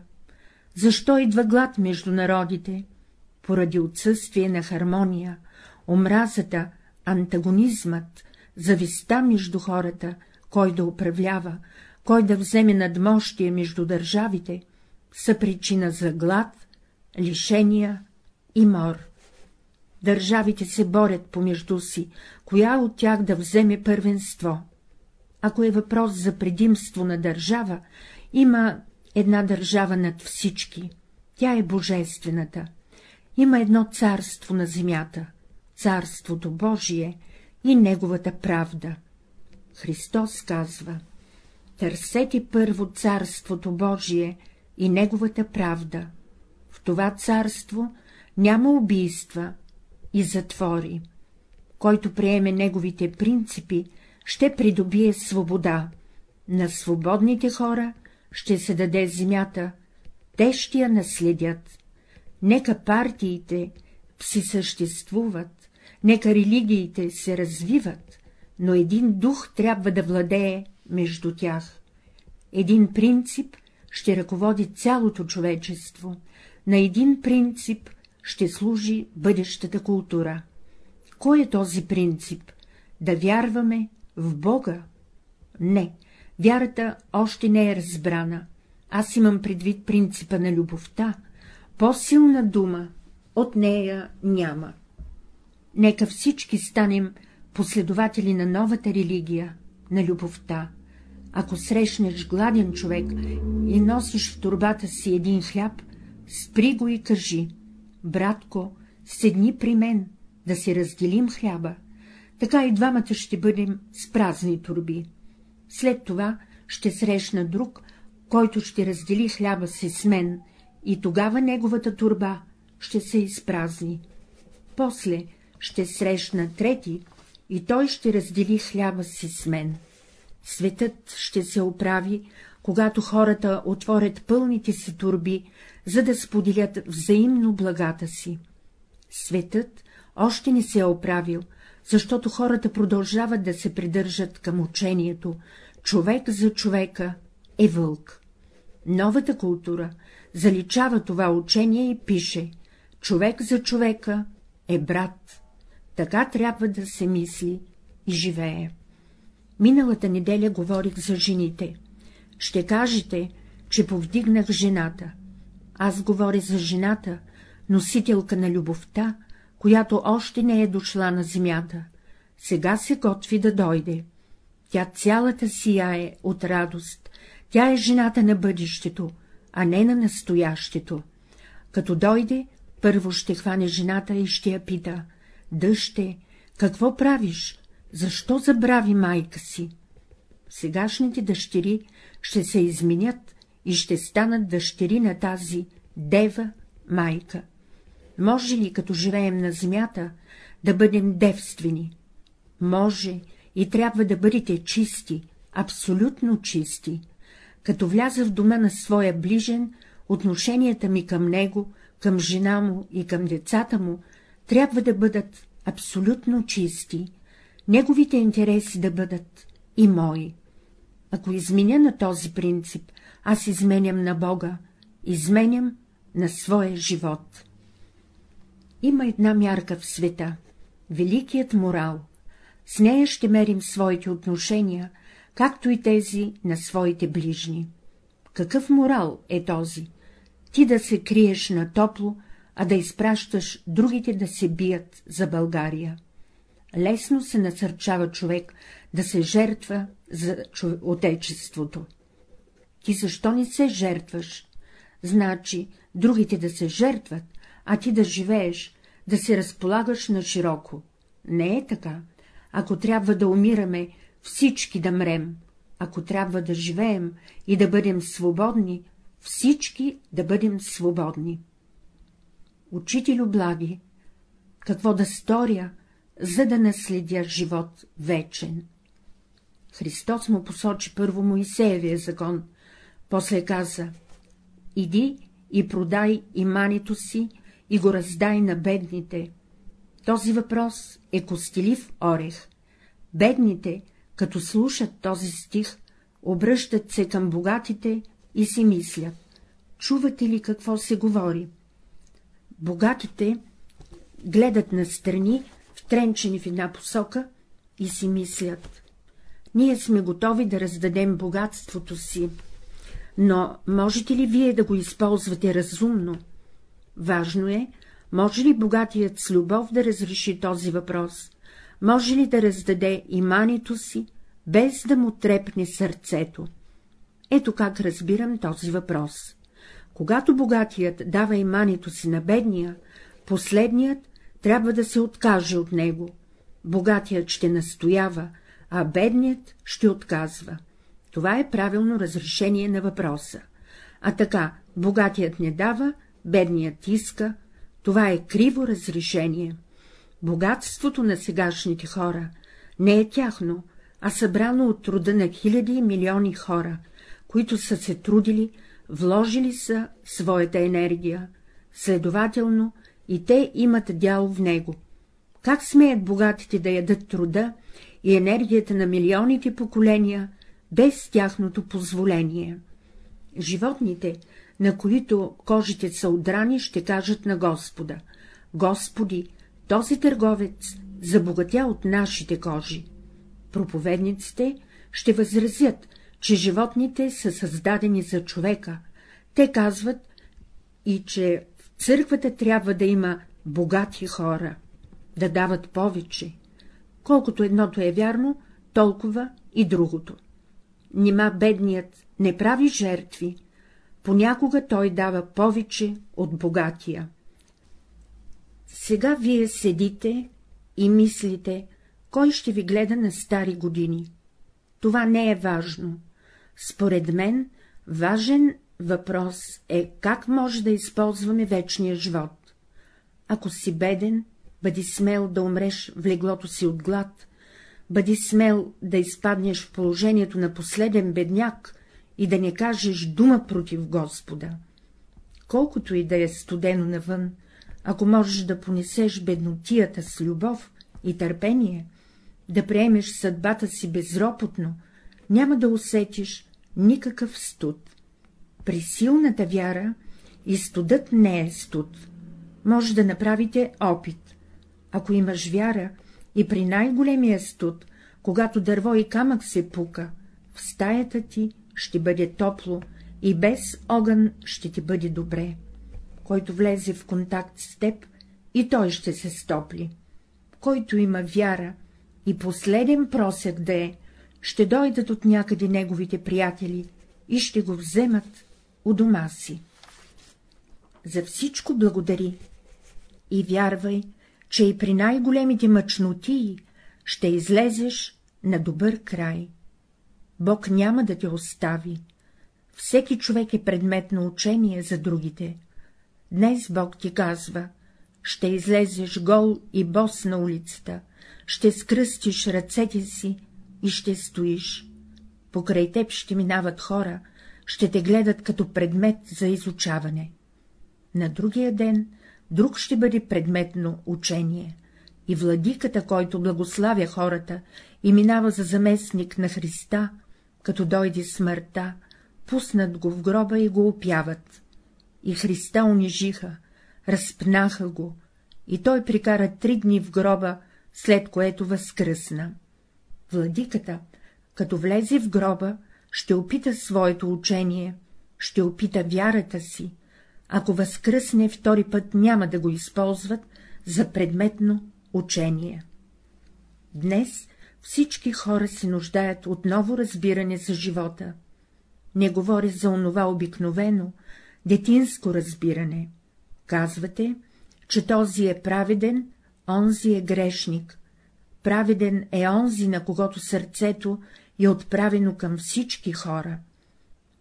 Защо идва глад между народите? Поради отсъствие на хармония, омразата, антагонизмът, зависта между хората, кой да управлява, кой да вземе надмощие между държавите, са причина за глад, лишения и мор. Държавите се борят помежду си, коя от тях да вземе първенство. Ако е въпрос за предимство на държава, има една държава над всички, тя е божествената. Има едно царство на земята, царството Божие и неговата правда. Христос казва — търсете първо царството Божие и неговата правда. В това царство няма убийства и затвори. Който приеме неговите принципи, ще придобие свобода. На свободните хора ще се даде земята, те ще я наследят. Нека партиите си съществуват, нека религиите се развиват, но един дух трябва да владее между тях. Един принцип ще ръководи цялото човечество, на един принцип ще служи бъдещата култура. Кой е този принцип? Да вярваме в Бога? Не, вярата още не е разбрана. Аз имам предвид принципа на любовта. По-силна дума от нея няма. Нека всички станем последователи на новата религия, на любовта. Ако срещнеш гладен човек и носиш в турбата си един хляб, спри го и кажи — братко, седни при мен, да си разделим хляба, така и двамата ще бъдем с празни турби. След това ще срещна друг, който ще раздели хляба си с мен, и тогава неговата турба ще се изпразни. После ще срещна трети, и той ще раздели хляба си с мен. Светът ще се оправи, когато хората отворят пълните си турби, за да споделят взаимно благата си. Светът още не се е оправил, защото хората продължават да се придържат към учението, човек за човека е вълк. Новата култура заличава това учение и пише — човек за човека е брат. Така трябва да се мисли и живее. Миналата неделя говорих за жените. Ще кажете, че повдигнах жената. Аз говоря за жената, носителка на любовта, която още не е дошла на земята. Сега се готви да дойде. Тя цялата сияе от радост, тя е жената на бъдещето, а не на настоящето. Като дойде, първо ще хване жената и ще я пита — дъще, какво правиш, защо забрави майка си? Сегашните дъщери ще се изменят и ще станат дъщери на тази дева майка. Може ли, като живеем на земята, да бъдем девствени? Може и трябва да бъдете чисти, абсолютно чисти. Като вляза в дома на своя ближен, отношенията ми към него, към жена му и към децата му трябва да бъдат абсолютно чисти, неговите интереси да бъдат и мои. Ако изменя на този принцип, аз изменям на Бога, изменям на своя живот. Има една мярка в света — великият морал. С нея ще мерим своите отношения, както и тези на своите ближни. Какъв морал е този? Ти да се криеш на топло, а да изпращаш другите да се бият за България. Лесно се насърчава човек да се жертва за отечеството. Ти защо не се жертваш? Значи, другите да се жертват, а ти да живееш, да се разполагаш на широко. Не е така. Ако трябва да умираме, всички да мрем. Ако трябва да живеем и да бъдем свободни, всички да бъдем свободни. Учителю благи, какво да сторя, за да наследя живот вечен? Христос му посочи първо Моисеевия закон, после каза — иди и продай имането си и го раздай на бедните. Този въпрос е костелив орех. Бедните, като слушат този стих, обръщат се към богатите и си мислят — чувате ли какво се говори? Богатите гледат настрани, втренчени в една посока, и си мислят — ние сме готови да раздадем богатството си, но можете ли вие да го използвате разумно? Важно е, може ли богатият с любов да разреши този въпрос, може ли да раздаде имането си, без да му трепне сърцето? Ето как разбирам този въпрос. Когато богатият дава имането си на бедния, последният трябва да се откаже от него. Богатият ще настоява, а бедният ще отказва. Това е правилно разрешение на въпроса. А така, богатият не дава, бедният иска, това е криво разрешение. Богатството на сегашните хора не е тяхно, а събрано от труда на хиляди и милиони хора, които са се трудили, вложили са своята енергия, следователно и те имат дял в него. Как смеят богатите да ядат труда и енергията на милионите поколения, без тяхното позволение? Животните, на които кожите са удрани, ще кажат на Господа — Господи, този търговец забогатя от нашите кожи. Проповедниците ще възразят, че животните са създадени за човека. Те казват и, че в църквата трябва да има богати хора, да дават повече. Колкото едното е вярно, толкова и другото. Нима бедният не прави жертви, понякога той дава повече от богатия. Сега вие седите и мислите, кой ще ви гледа на стари години. Това не е важно. Според мен, важен въпрос е, как може да използваме вечния живот. Ако си беден, бъди смел да умреш в леглото си от глад, бъди смел да изпаднеш в положението на последен бедняк и да не кажеш дума против Господа. Колкото и да е студено навън, ако можеш да понесеш беднотията с любов и търпение, да приемеш съдбата си безропотно, няма да усетиш никакъв студ. При силната вяра и студът не е студ. Може да направите опит. Ако имаш вяра и при най-големия студ, когато дърво и камък се пука, в стаята ти ще бъде топло и без огън ще ти бъде добре. Който влезе в контакт с теб, и той ще се стопли. Който има вяра и последен просек да е, ще дойдат от някъде неговите приятели и ще го вземат у дома си. За всичко благодари и вярвай, че и при най-големите мъчноти ще излезеш на добър край. Бог няма да те остави. Всеки човек е предмет на учение за другите. Днес Бог ти казва, ще излезеш гол и бос на улицата, ще скръстиш ръцете си и ще стоиш. Покрай теб ще минават хора, ще те гледат като предмет за изучаване. На другия ден друг ще бъде предметно учение, и владиката, който благославя хората и минава за заместник на Христа, като дойде смъртта, пуснат го в гроба и го опяват. И Христа унижиха, разпнаха го, и той прикара три дни в гроба, след което възкръсна. Владиката, като влезе в гроба, ще опита своето учение, ще опита вярата си, ако възкръсне втори път няма да го използват за предметно учение. Днес всички хора се нуждаят от ново разбиране за живота. Не говоря за онова обикновено, детинско разбиране. Казвате, че този е праведен, онзи е грешник. Праведен е онзи, на когото сърцето е отправено към всички хора.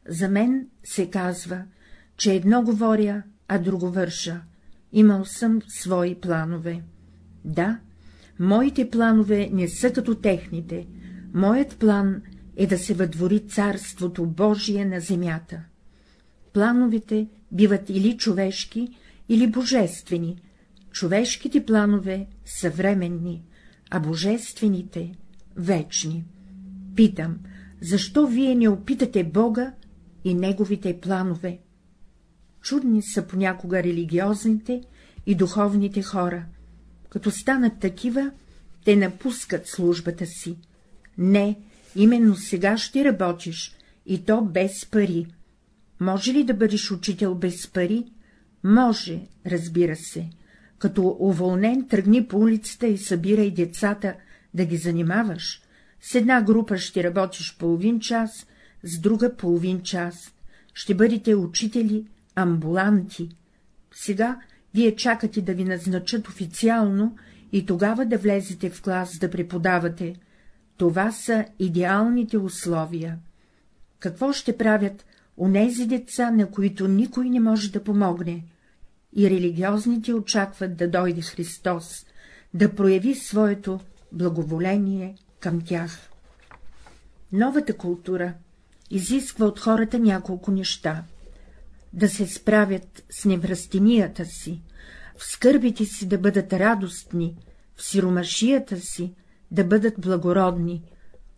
За мен се казва, че едно говоря, а друго върша. Имал съм свои планове. Да, моите планове не са като техните. Моят план е да се въдвори Царството Божие на земята. Плановете биват или човешки, или божествени. Човешките планове са временни, а божествените — вечни. Питам, защо вие не опитате Бога и Неговите планове? Чудни са понякога религиозните и духовните хора. Като станат такива, те напускат службата си. Не, именно сега ще работиш, и то без пари. Може ли да бъдеш учител без пари? Може, разбира се. Като уволнен тръгни по улицата и събирай децата да ги занимаваш. С една група ще работиш половин час, с друга половин час. Ще бъдете учители, амбуланти. Сега вие чакате да ви назначат официално и тогава да влезете в клас да преподавате. Това са идеалните условия. Какво ще правят онези деца, на които никой не може да помогне? И религиозните очакват да дойде Христос, да прояви своето благоволение към тях. Новата култура изисква от хората няколко неща да се справят с неврастенията си, в скърбите си да бъдат радостни, в сиромашията си да бъдат благородни,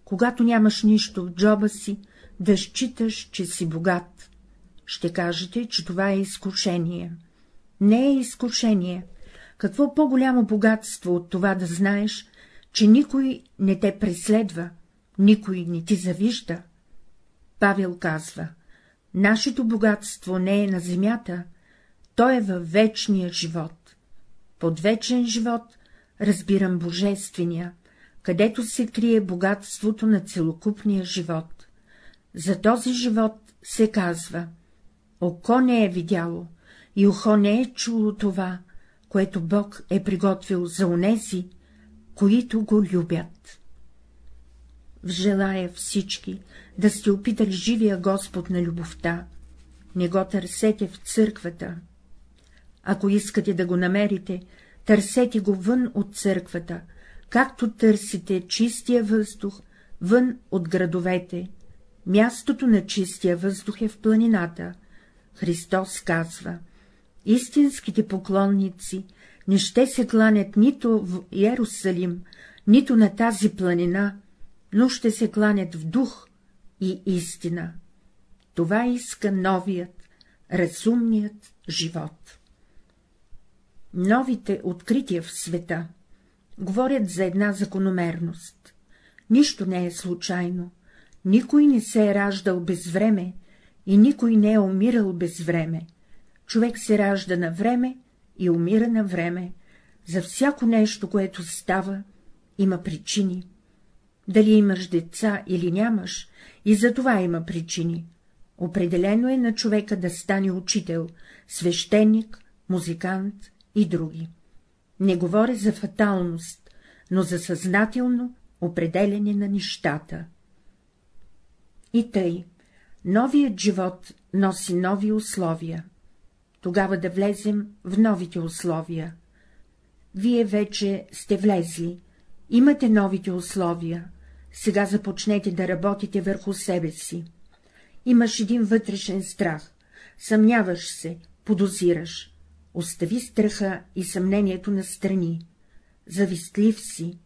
когато нямаш нищо в джоба си, да считаш, че си богат. Ще кажете, че това е изкушение. Не е изкушение. Какво по-голямо богатство от това да знаеш, че никой не те преследва, никой не ти завижда? Павел казва, нашето богатство не е на земята, то е във вечния живот. Под вечен живот разбирам божествения, където се крие богатството на целокупния живот. За този живот се казва — око не е видяло и ухо не е чуло това, което Бог е приготвил за унези, които го любят. Желая всички да сте опитали живия Господ на любовта, не го търсете в църквата. Ако искате да го намерите, търсете го вън от църквата, както търсите чистия въздух вън от градовете. Мястото на чистия въздух е в планината. Христос казва, истинските поклонници не ще се кланят нито в Иерусалим, нито на тази планина, но ще се кланят в дух и истина. Това иска новият, разумният живот. Новите открития в света говорят за една закономерност. Нищо не е случайно, никой не се е раждал без време и никой не е умирал без време. Човек се ражда на време и умира на време. За всяко нещо, което става, има причини. Дали имаш деца или нямаш, и за това има причини. Определено е на човека да стане учител, свещеник, музикант и други. Не говоря за фаталност, но за съзнателно определене на нещата. И тъй, новият живот носи нови условия. Тогава да влезем в новите условия. Вие вече сте влезли, имате новите условия, сега започнете да работите върху себе си. Имаш един вътрешен страх, съмняваш се, подозираш. Остави страха и съмнението на страни. Завистлив си,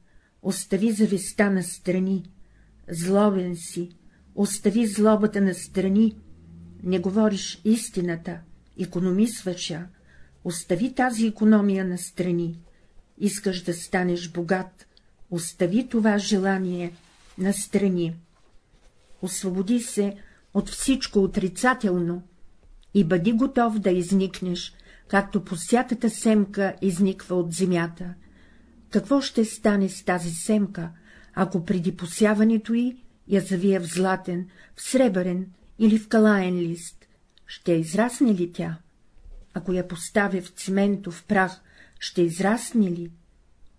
остави зависта на страни. Злобен си, остави злобата на страни. Не говориш истината, економисваш я, остави тази економия на страни. Искаш да станеш богат, остави това желание настрани. Освободи се от всичко отрицателно и бъди готов да изникнеш, както посятата семка изниква от земята. Какво ще стане с тази семка, ако преди посяването й я завия в златен, в сребърен или в калаен лист? Ще израсне ли тя? Ако я поставя в циментов прах, ще израсне ли?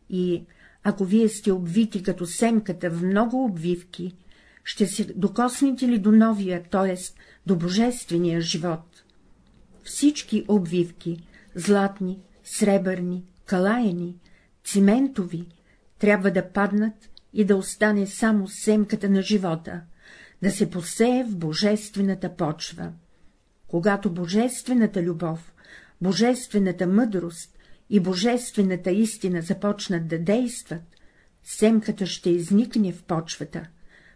И ако вие сте обвити като семката в много обвивки, ще се докоснете ли до новия, т.е. до божествения живот? Всички обвивки, златни, сребърни, калаяни, циментови, трябва да паднат и да остане само семката на живота, да се посее в божествената почва. Когато божествената любов, божествената мъдрост и божествената истина започнат да действат, семката ще изникне в почвата,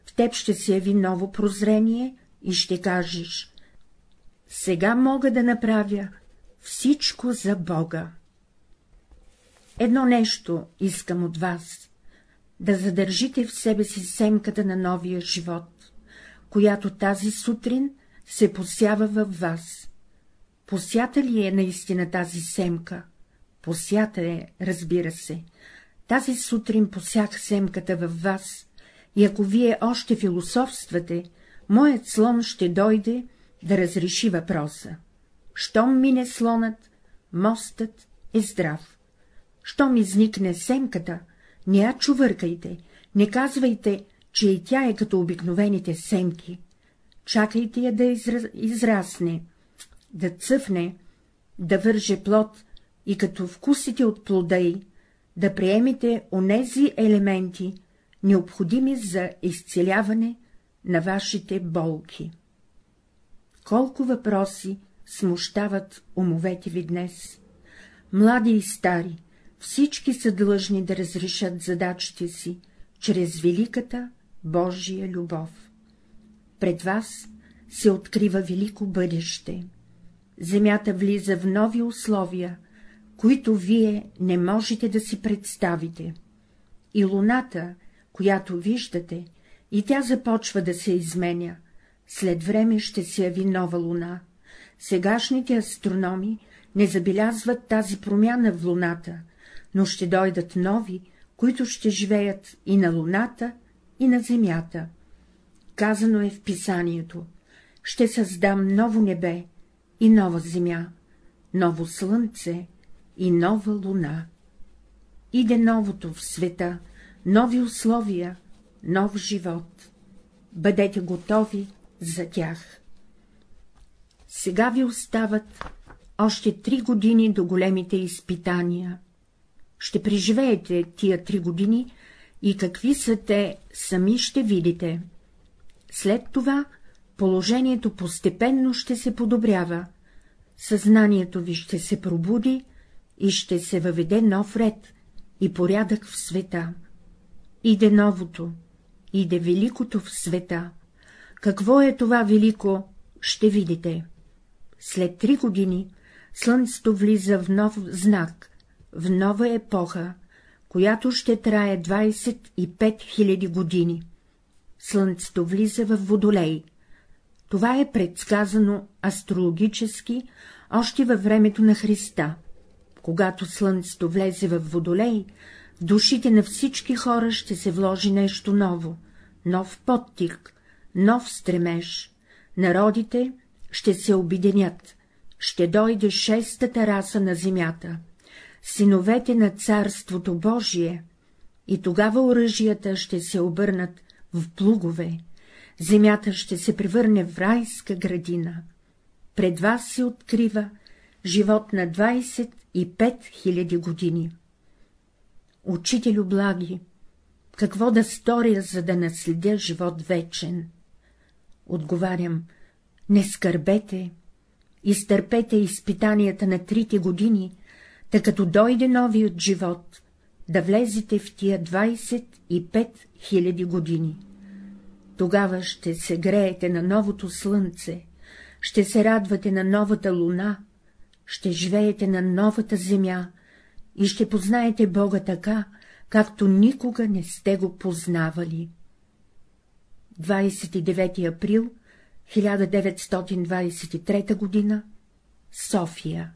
в теб ще се яви ново прозрение и ще кажеш — сега мога да направя всичко за Бога. Едно нещо искам от вас — да задържите в себе си семката на новия живот, която тази сутрин се посява във вас. Посята ли е наистина тази семка? Посята е, разбира се. Тази сутрин посях семката във вас, и ако вие още философствате, моят слон ще дойде да разреши въпроса. Щом мине слонът, мостът е здрав. Щом изникне семката, не я чувъркайте, не казвайте, че и тя е като обикновените семки. Чакайте я да изра... израсне, да цъфне, да върже плод и като вкусите от плода й, да приемете онези елементи, необходими за изцеляване на вашите болки. Колко въпроси смущават умовете ви днес? Млади и стари, всички са длъжни да разрешат задачите си чрез великата Божия любов. Пред вас се открива велико бъдеще. Земята влиза в нови условия, които вие не можете да си представите. И луната, която виждате, и тя започва да се изменя. След време ще се яви нова луна. Сегашните астрономи не забелязват тази промяна в луната, но ще дойдат нови, които ще живеят и на луната, и на земята. Казано е в писанието — ще създам ново небе и нова земя, ново слънце и нова луна. Иде новото в света, нови условия, нов живот. Бъдете готови за тях. Сега ви остават още три години до големите изпитания. Ще преживеете тия три години и какви са те, сами ще видите. След това положението постепенно ще се подобрява, съзнанието ви ще се пробуди и ще се въведе нов ред и порядък в света. Иде новото, иде великото в света. Какво е това велико, ще видите. След три години слънцето влиза в нов знак, в нова епоха, която ще трае 25 000 години. Слънцето влиза в Водолей. Това е предсказано астрологически още във времето на Христа. Когато слънцето влезе в Водолей, в душите на всички хора ще се вложи нещо ново, нов подтик, нов стремеж. Народите ще се обединят, ще дойде шестата раса на земята, синовете на Царството Божие, и тогава оръжията ще се обърнат в плугове, земята ще се превърне в райска градина. Пред вас се открива живот на 25 000 години. Учителю благи, какво да сторя, за да наследя живот вечен? Отговарям, не скърбете, изтърпете изпитанията на трите години, тъй като дойде новият живот, да влезете в тия 25 000 години. Тогава ще се греете на новото слънце, ще се радвате на новата луна, ще живеете на новата земя и ще познаете Бога така, както никога не сте го познавали. 29 април 1923 г. София